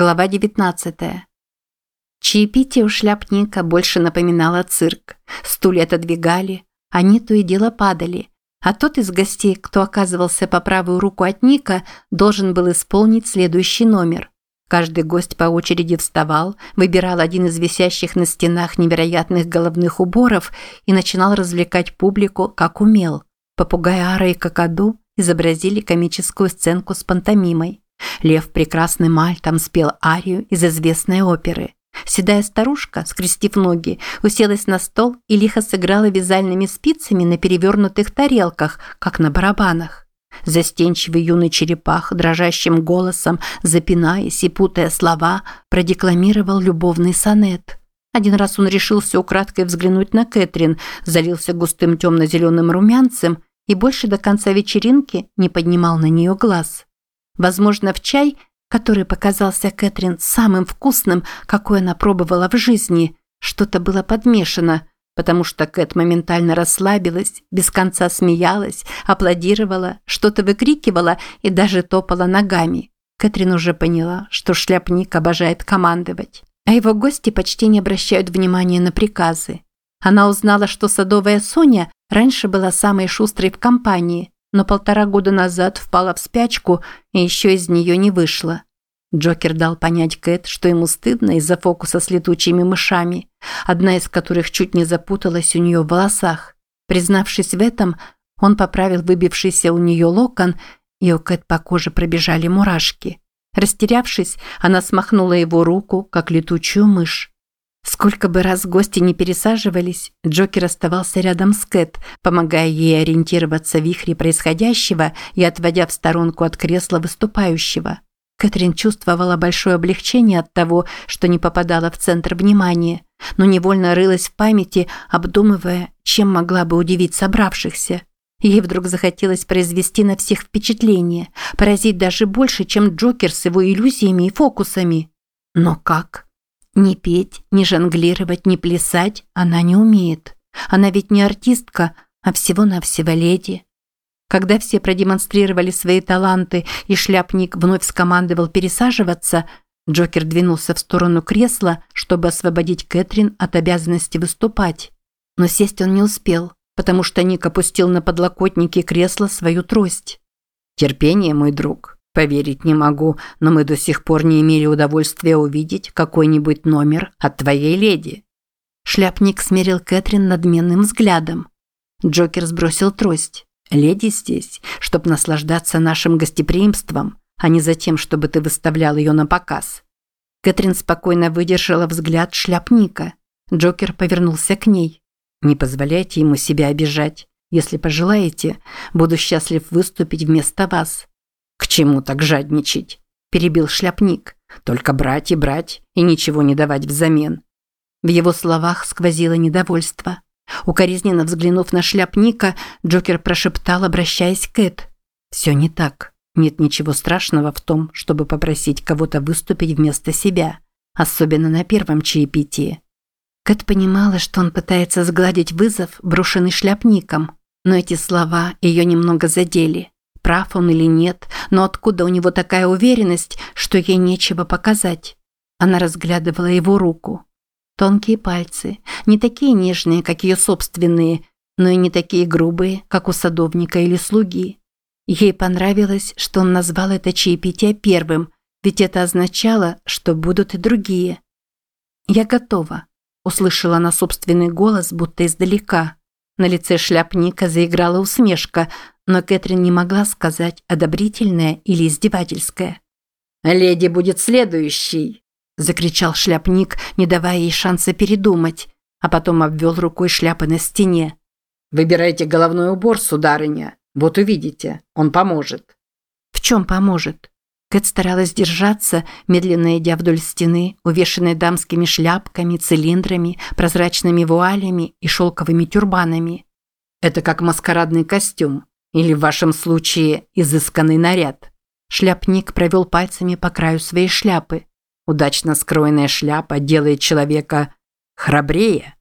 Глава 19. Чаепитие у шляпника больше напоминало цирк. Стулья отодвигали, они то и дело падали, а тот из гостей, кто оказывался по правую руку от Ника, должен был исполнить следующий номер. Каждый гость по очереди вставал, выбирал один из висящих на стенах невероятных головных уборов и начинал развлекать публику, как умел. Попугай Ара и Какаду изобразили комическую сценку с пантомимой. Лев прекрасный мальтом спел арию из известной оперы. Седая старушка, скрестив ноги, уселась на стол и лихо сыграла вязальными спицами на перевернутых тарелках, как на барабанах. Застенчивый юный черепах, дрожащим голосом, запинаясь и путая слова, продекламировал любовный сонет. Один раз он решился украдкой взглянуть на Кэтрин, залился густым темно-зеленым румянцем и больше до конца вечеринки не поднимал на нее глаз. Возможно, в чай, который показался Кэтрин самым вкусным, какой она пробовала в жизни, что-то было подмешано, потому что Кэт моментально расслабилась, без конца смеялась, аплодировала, что-то выкрикивала и даже топала ногами. Кэтрин уже поняла, что шляпник обожает командовать. А его гости почти не обращают внимания на приказы. Она узнала, что садовая Соня раньше была самой шустрой в компании, но полтора года назад впала в спячку и еще из нее не вышла. Джокер дал понять Кэт, что ему стыдно из-за фокуса с летучими мышами, одна из которых чуть не запуталась у нее в волосах. Признавшись в этом, он поправил выбившийся у нее локон, и у Кэт по коже пробежали мурашки. Растерявшись, она смахнула его руку, как летучую мышь. Сколько бы раз гости не пересаживались, Джокер оставался рядом с Кэт, помогая ей ориентироваться в вихре происходящего и отводя в сторонку от кресла выступающего. Кэтрин чувствовала большое облегчение от того, что не попадала в центр внимания, но невольно рылась в памяти, обдумывая, чем могла бы удивить собравшихся. Ей вдруг захотелось произвести на всех впечатление, поразить даже больше, чем Джокер с его иллюзиями и фокусами. Но как? Ни петь, ни жонглировать, ни плясать она не умеет. Она ведь не артистка, а всего-навсего леди. Когда все продемонстрировали свои таланты и шляпник вновь скомандовал пересаживаться, Джокер двинулся в сторону кресла, чтобы освободить Кэтрин от обязанности выступать. Но сесть он не успел, потому что Ник опустил на подлокотники кресла свою трость. «Терпение, мой друг», Поверить не могу, но мы до сих пор не имели удовольствия увидеть какой-нибудь номер от твоей леди». Шляпник смерил Кэтрин надменным взглядом. Джокер сбросил трость. «Леди здесь, чтобы наслаждаться нашим гостеприимством, а не за тем, чтобы ты выставлял ее на показ». Кэтрин спокойно выдержала взгляд шляпника. Джокер повернулся к ней. «Не позволяйте ему себя обижать. Если пожелаете, буду счастлив выступить вместо вас. «К чему так жадничать?» – перебил шляпник. «Только брать и брать, и ничего не давать взамен». В его словах сквозило недовольство. Укоризненно взглянув на шляпника, Джокер прошептал, обращаясь к Кэт. «Все не так. Нет ничего страшного в том, чтобы попросить кого-то выступить вместо себя, особенно на первом чаепитии». Кэт понимала, что он пытается сгладить вызов, брошенный шляпником, но эти слова ее немного задели. Прав он или нет, но откуда у него такая уверенность, что ей нечего показать? Она разглядывала его руку. Тонкие пальцы, не такие нежные, как ее собственные, но и не такие грубые, как у садовника или слуги. Ей понравилось, что он назвал это чаепитие первым, ведь это означало, что будут и другие. «Я готова», – услышала она собственный голос, будто издалека. На лице шляпника заиграла усмешка, но Кэтрин не могла сказать, одобрительное или издевательское. «Леди будет следующей!» – закричал шляпник, не давая ей шанса передумать, а потом обвел рукой шляпы на стене. «Выбирайте головной убор, сударыня. Вот увидите, он поможет». «В чем поможет?» Кэт старалась держаться, медленно идя вдоль стены, увешанной дамскими шляпками, цилиндрами, прозрачными вуалями и шелковыми тюрбанами. «Это как маскарадный костюм. Или в вашем случае изысканный наряд. Шляпник провел пальцами по краю своей шляпы. Удачно скроенная шляпа делает человека храбрее.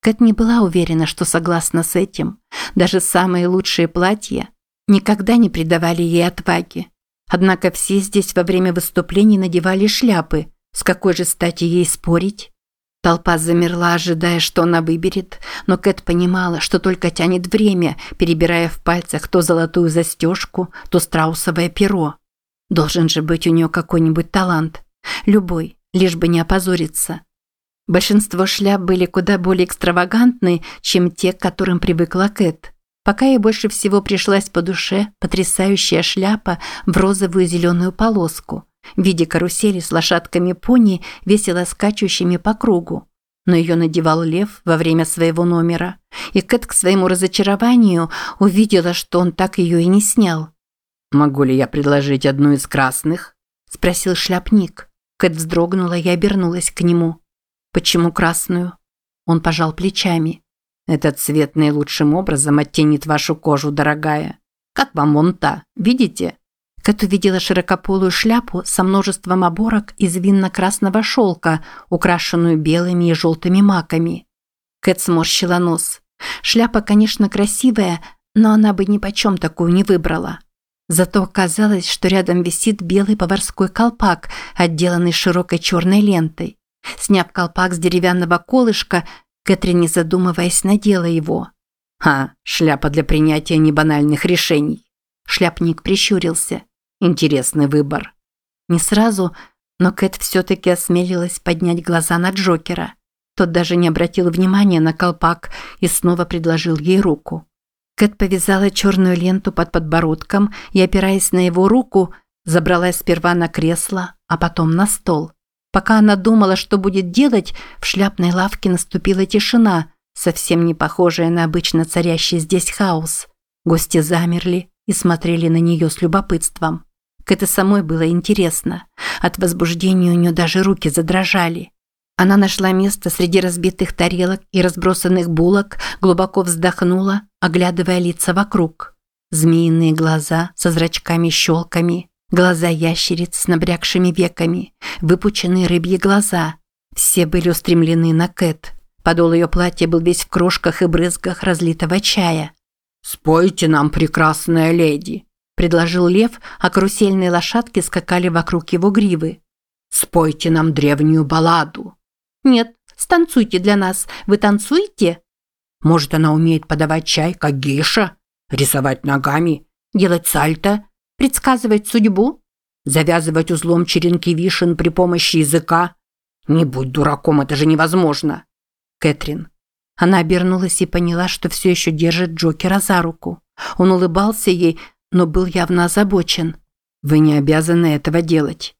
Кэт не была уверена, что согласна с этим. Даже самые лучшие платья никогда не придавали ей отваги. Однако все здесь во время выступлений надевали шляпы. С какой же стати ей спорить? Толпа замерла, ожидая, что она выберет, но Кэт понимала, что только тянет время, перебирая в пальцах то золотую застежку, то страусовое перо. Должен же быть у нее какой-нибудь талант. Любой, лишь бы не опозориться. Большинство шляп были куда более экстравагантны, чем те, к которым привыкла Кэт. Пока ей больше всего пришлась по душе потрясающая шляпа в розовую зеленую полоску в виде карусели с лошадками пони, весело скачущими по кругу. Но ее надевал лев во время своего номера, и Кэт к своему разочарованию увидела, что он так ее и не снял. «Могу ли я предложить одну из красных?» – спросил шляпник. Кэт вздрогнула и обернулась к нему. «Почему красную?» Он пожал плечами. «Этот цвет наилучшим образом оттенит вашу кожу, дорогая. Как вам вон та, видите?» Кэт увидела широкополую шляпу со множеством оборок из винно-красного шелка, украшенную белыми и желтыми маками. Кэт сморщила нос. Шляпа, конечно, красивая, но она бы ни почем такую не выбрала. Зато оказалось, что рядом висит белый поварской колпак, отделанный широкой черной лентой. Сняв колпак с деревянного колышка, Кэтрин, не задумываясь, надела его. «Ха, шляпа для принятия небанальных решений». Шляпник прищурился. «Интересный выбор». Не сразу, но Кэт все-таки осмелилась поднять глаза на Джокера. Тот даже не обратил внимания на колпак и снова предложил ей руку. Кэт повязала черную ленту под подбородком и, опираясь на его руку, забралась сперва на кресло, а потом на стол. Пока она думала, что будет делать, в шляпной лавке наступила тишина, совсем не похожая на обычно царящий здесь хаос. Гости замерли и смотрели на нее с любопытством. Кэт и самой было интересно. От возбуждения у нее даже руки задрожали. Она нашла место среди разбитых тарелок и разбросанных булок, глубоко вздохнула, оглядывая лица вокруг. Змеиные глаза со зрачками-щелками, глаза ящериц с набрякшими веками, выпученные рыбьи глаза. Все были устремлены на Кэт. Подол ее платья был весь в крошках и брызгах разлитого чая. «Спойте нам, прекрасная леди», – предложил лев, а карусельные лошадки скакали вокруг его гривы. «Спойте нам древнюю балладу». «Нет, станцуйте для нас. Вы танцуете?» «Может, она умеет подавать чай, как гейша? Рисовать ногами? Делать сальто? Предсказывать судьбу?» «Завязывать узлом черенки вишен при помощи языка? Не будь дураком, это же невозможно!» Кэтрин. Она обернулась и поняла, что все еще держит Джокера за руку. Он улыбался ей, но был явно озабочен. «Вы не обязаны этого делать».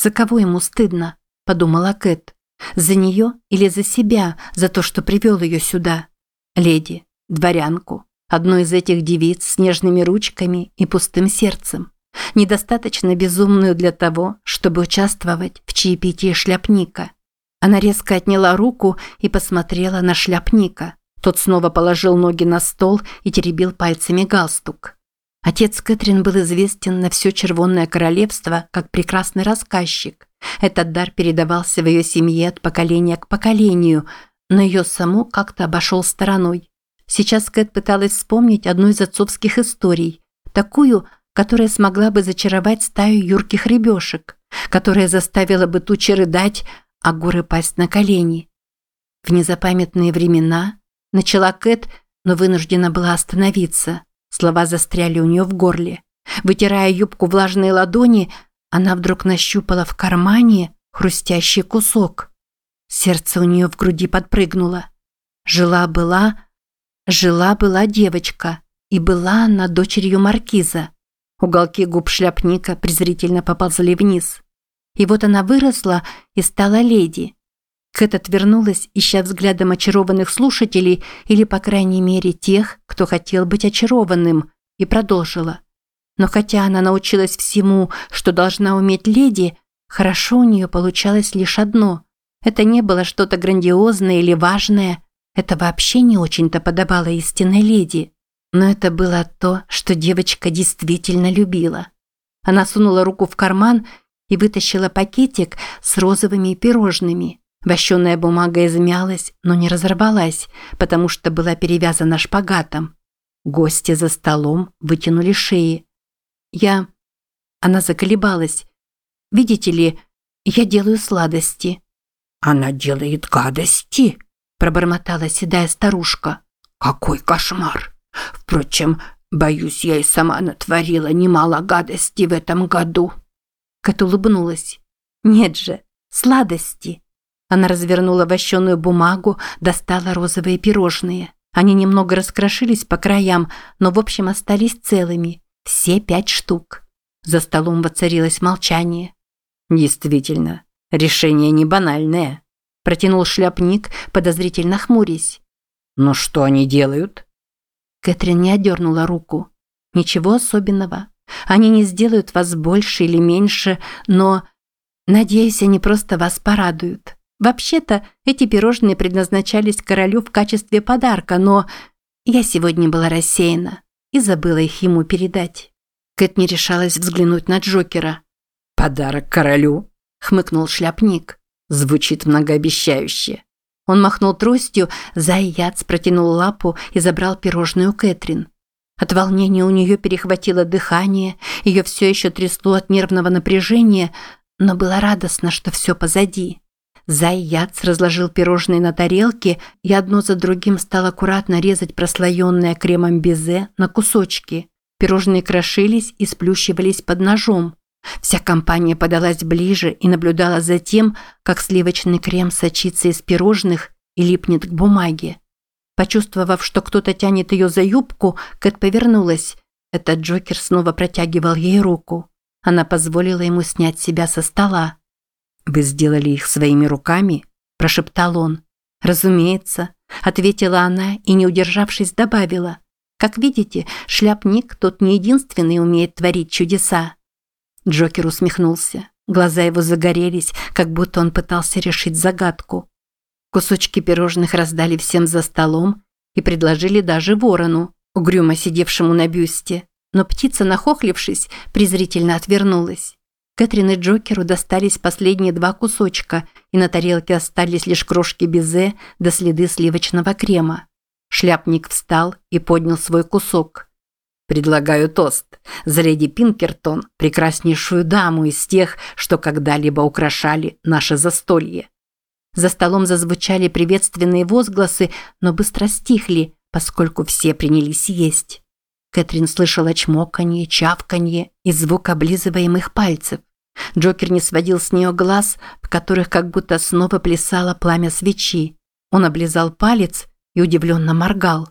«За кого ему стыдно?» – подумала Кэт. За нее или за себя, за то, что привел ее сюда? Леди, дворянку, одну из этих девиц с нежными ручками и пустым сердцем. Недостаточно безумную для того, чтобы участвовать в чаепитии шляпника. Она резко отняла руку и посмотрела на шляпника. Тот снова положил ноги на стол и теребил пальцами галстук. Отец Кэтрин был известен на все Червонное Королевство как прекрасный рассказчик. Этот дар передавался в ее семье от поколения к поколению, но ее саму как-то обошел стороной. Сейчас Кэт пыталась вспомнить одну из отцовских историй, такую, которая смогла бы зачаровать стаю юрких рыбешек, которая заставила бы тучи рыдать, а горы пасть на колени. В незапамятные времена начала Кэт, но вынуждена была остановиться. Слова застряли у нее в горле. Вытирая юбку влажные ладони, она вдруг нащупала в кармане хрустящий кусок. Сердце у нее в груди подпрыгнуло. Жила-была, жила-была девочка, и была она дочерью маркиза. Уголки губ шляпника презрительно поползли вниз. И вот она выросла и стала леди. Кэт отвернулась, ища взглядом очарованных слушателей или, по крайней мере, тех, кто хотел быть очарованным, и продолжила. Но хотя она научилась всему, что должна уметь леди, хорошо у нее получалось лишь одно. Это не было что-то грандиозное или важное. Это вообще не очень-то подобало истинной леди. Но это было то, что девочка действительно любила. Она сунула руку в карман и вытащила пакетик с розовыми пирожными. Вощеная бумага измялась, но не разорвалась, потому что была перевязана шпагатом. Гости за столом вытянули шеи. Я... Она заколебалась. «Видите ли, я делаю сладости». «Она делает гадости?» – пробормотала седая старушка. «Какой кошмар! Впрочем, боюсь, я и сама натворила немало гадостей в этом году». Кэт улыбнулась. «Нет же, сладости!» Она развернула вощеную бумагу, достала розовые пирожные. Они немного раскрошились по краям, но в общем остались целыми. Все пять штук. За столом воцарилось молчание. «Действительно, решение не банальное», – протянул шляпник, подозрительно хмурясь. «Но что они делают?» Кэтрин не отдернула руку. «Ничего особенного. Они не сделают вас больше или меньше, но... Надеюсь, они просто вас порадуют. Вообще-то, эти пирожные предназначались королю в качестве подарка, но... Я сегодня была рассеяна и забыла их ему передать». Кэт не решалась взглянуть на Джокера. «Подарок королю?» – хмыкнул шляпник. Звучит многообещающе. Он махнул тростью, Заяц протянул лапу и забрал пирожную Кэтрин. От волнения у нее перехватило дыхание, ее все еще трясло от нервного напряжения, но было радостно, что все позади. Заяц разложил пирожные на тарелке и одно за другим стал аккуратно резать прослоенное кремом безе на кусочки. Пирожные крошились и сплющивались под ножом. Вся компания подалась ближе и наблюдала за тем, как сливочный крем сочится из пирожных и липнет к бумаге. Почувствовав, что кто-то тянет ее за юбку, Кэт повернулась. Этот Джокер снова протягивал ей руку. Она позволила ему снять себя со стола. «Вы сделали их своими руками?» – прошептал он. «Разумеется», – ответила она и, не удержавшись, добавила. Как видите, шляпник тот не единственный умеет творить чудеса. Джокер усмехнулся. Глаза его загорелись, как будто он пытался решить загадку. Кусочки пирожных раздали всем за столом и предложили даже ворону, угрюмо сидевшему на бюсте. Но птица, нахохлившись, презрительно отвернулась. Кэтрин и Джокеру достались последние два кусочка, и на тарелке остались лишь крошки безе до следы сливочного крема. Шляпник встал и поднял свой кусок. «Предлагаю тост. За леди Пинкертон, прекраснейшую даму из тех, что когда-либо украшали наше застолье». За столом зазвучали приветственные возгласы, но быстро стихли, поскольку все принялись есть. Кэтрин слышала чмоканье, чавканье и звук облизываемых пальцев. Джокер не сводил с нее глаз, в которых как будто снова плясало пламя свечи. Он облизал палец и удивленно моргал.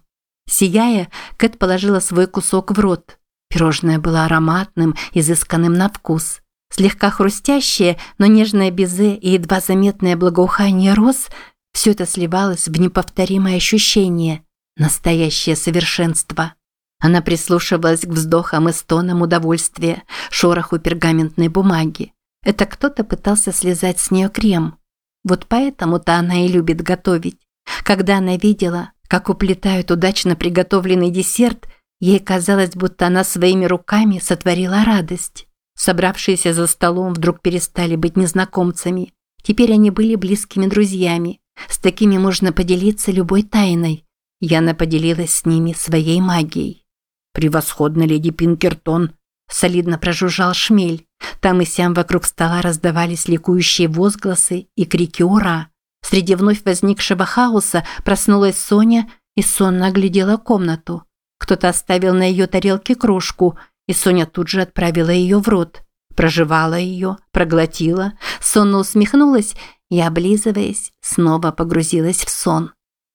Сияя, Кэт положила свой кусок в рот. Пирожное было ароматным, изысканным на вкус. Слегка хрустящее, но нежное безе и едва заметное благоухание роз – все это сливалось в неповторимое ощущение. Настоящее совершенство. Она прислушивалась к вздохам и стонам удовольствия, шороху пергаментной бумаги. Это кто-то пытался слезать с нее крем. Вот поэтому-то она и любит готовить. Когда она видела, как уплетают удачно приготовленный десерт, ей казалось, будто она своими руками сотворила радость. Собравшиеся за столом вдруг перестали быть незнакомцами. Теперь они были близкими друзьями. С такими можно поделиться любой тайной. Яна поделилась с ними своей магией. «Превосходно, леди Пинкертон!» – солидно прожужжал шмель. Там и сям вокруг стола раздавались ликующие возгласы и крики «Ура!». Среди вновь возникшего хаоса проснулась Соня и сонно оглядела комнату. Кто-то оставил на ее тарелке крошку, и Соня тут же отправила ее в рот. Прожевала ее, проглотила, сонно усмехнулась и, облизываясь, снова погрузилась в сон.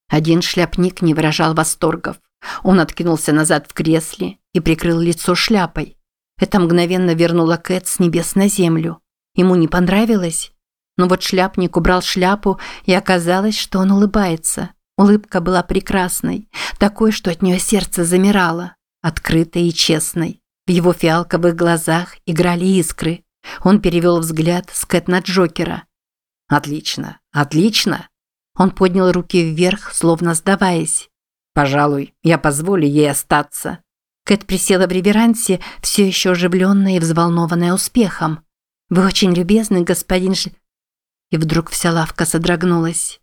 Один шляпник не выражал восторгов. Он откинулся назад в кресле и прикрыл лицо шляпой. Это мгновенно вернуло Кэт с небес на землю. Ему не понравилось? Но вот шляпник убрал шляпу, и оказалось, что он улыбается. Улыбка была прекрасной, такой, что от нее сердце замирало, открытой и честной. В его фиалковых глазах играли искры. Он перевел взгляд с Кэт на Джокера. «Отлично, отлично!» Он поднял руки вверх, словно сдаваясь. «Пожалуй, я позволю ей остаться». Кэт присела в реверансе, все еще оживленная и взволнованная успехом. «Вы очень любезны, господин Ш...» И вдруг вся лавка содрогнулась.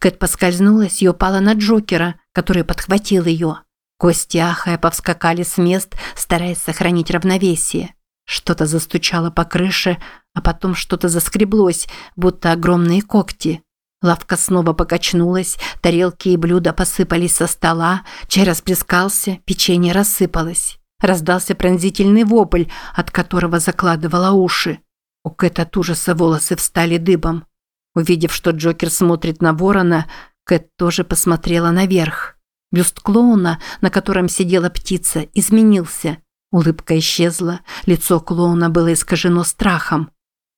Кэт поскользнулась и упала на Джокера, который подхватил ее. Кости ахая повскакали с мест, стараясь сохранить равновесие. Что-то застучало по крыше, а потом что-то заскреблось, будто огромные когти. Лавка снова покачнулась, тарелки и блюда посыпались со стола, чай расплескался, печенье рассыпалось. Раздался пронзительный вопль, от которого закладывала уши. У Кэт от ужаса волосы встали дыбом. Увидев, что Джокер смотрит на ворона, Кэт тоже посмотрела наверх. Бюст клоуна, на котором сидела птица, изменился. Улыбка исчезла, лицо клоуна было искажено страхом.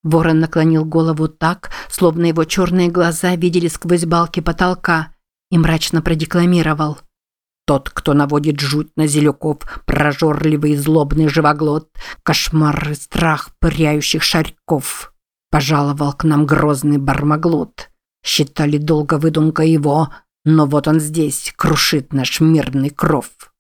Ворон наклонил голову так, словно его черные глаза видели сквозь балки потолка, и мрачно продекламировал. «Тот, кто наводит жуть на зелюков, прожорливый и злобный живоглот, кошмар и страх пыряющих шарьков. Пожаловал к нам грозный бармаглот. Считали долго выдумка его, но вот он здесь, крушит наш мирный кров».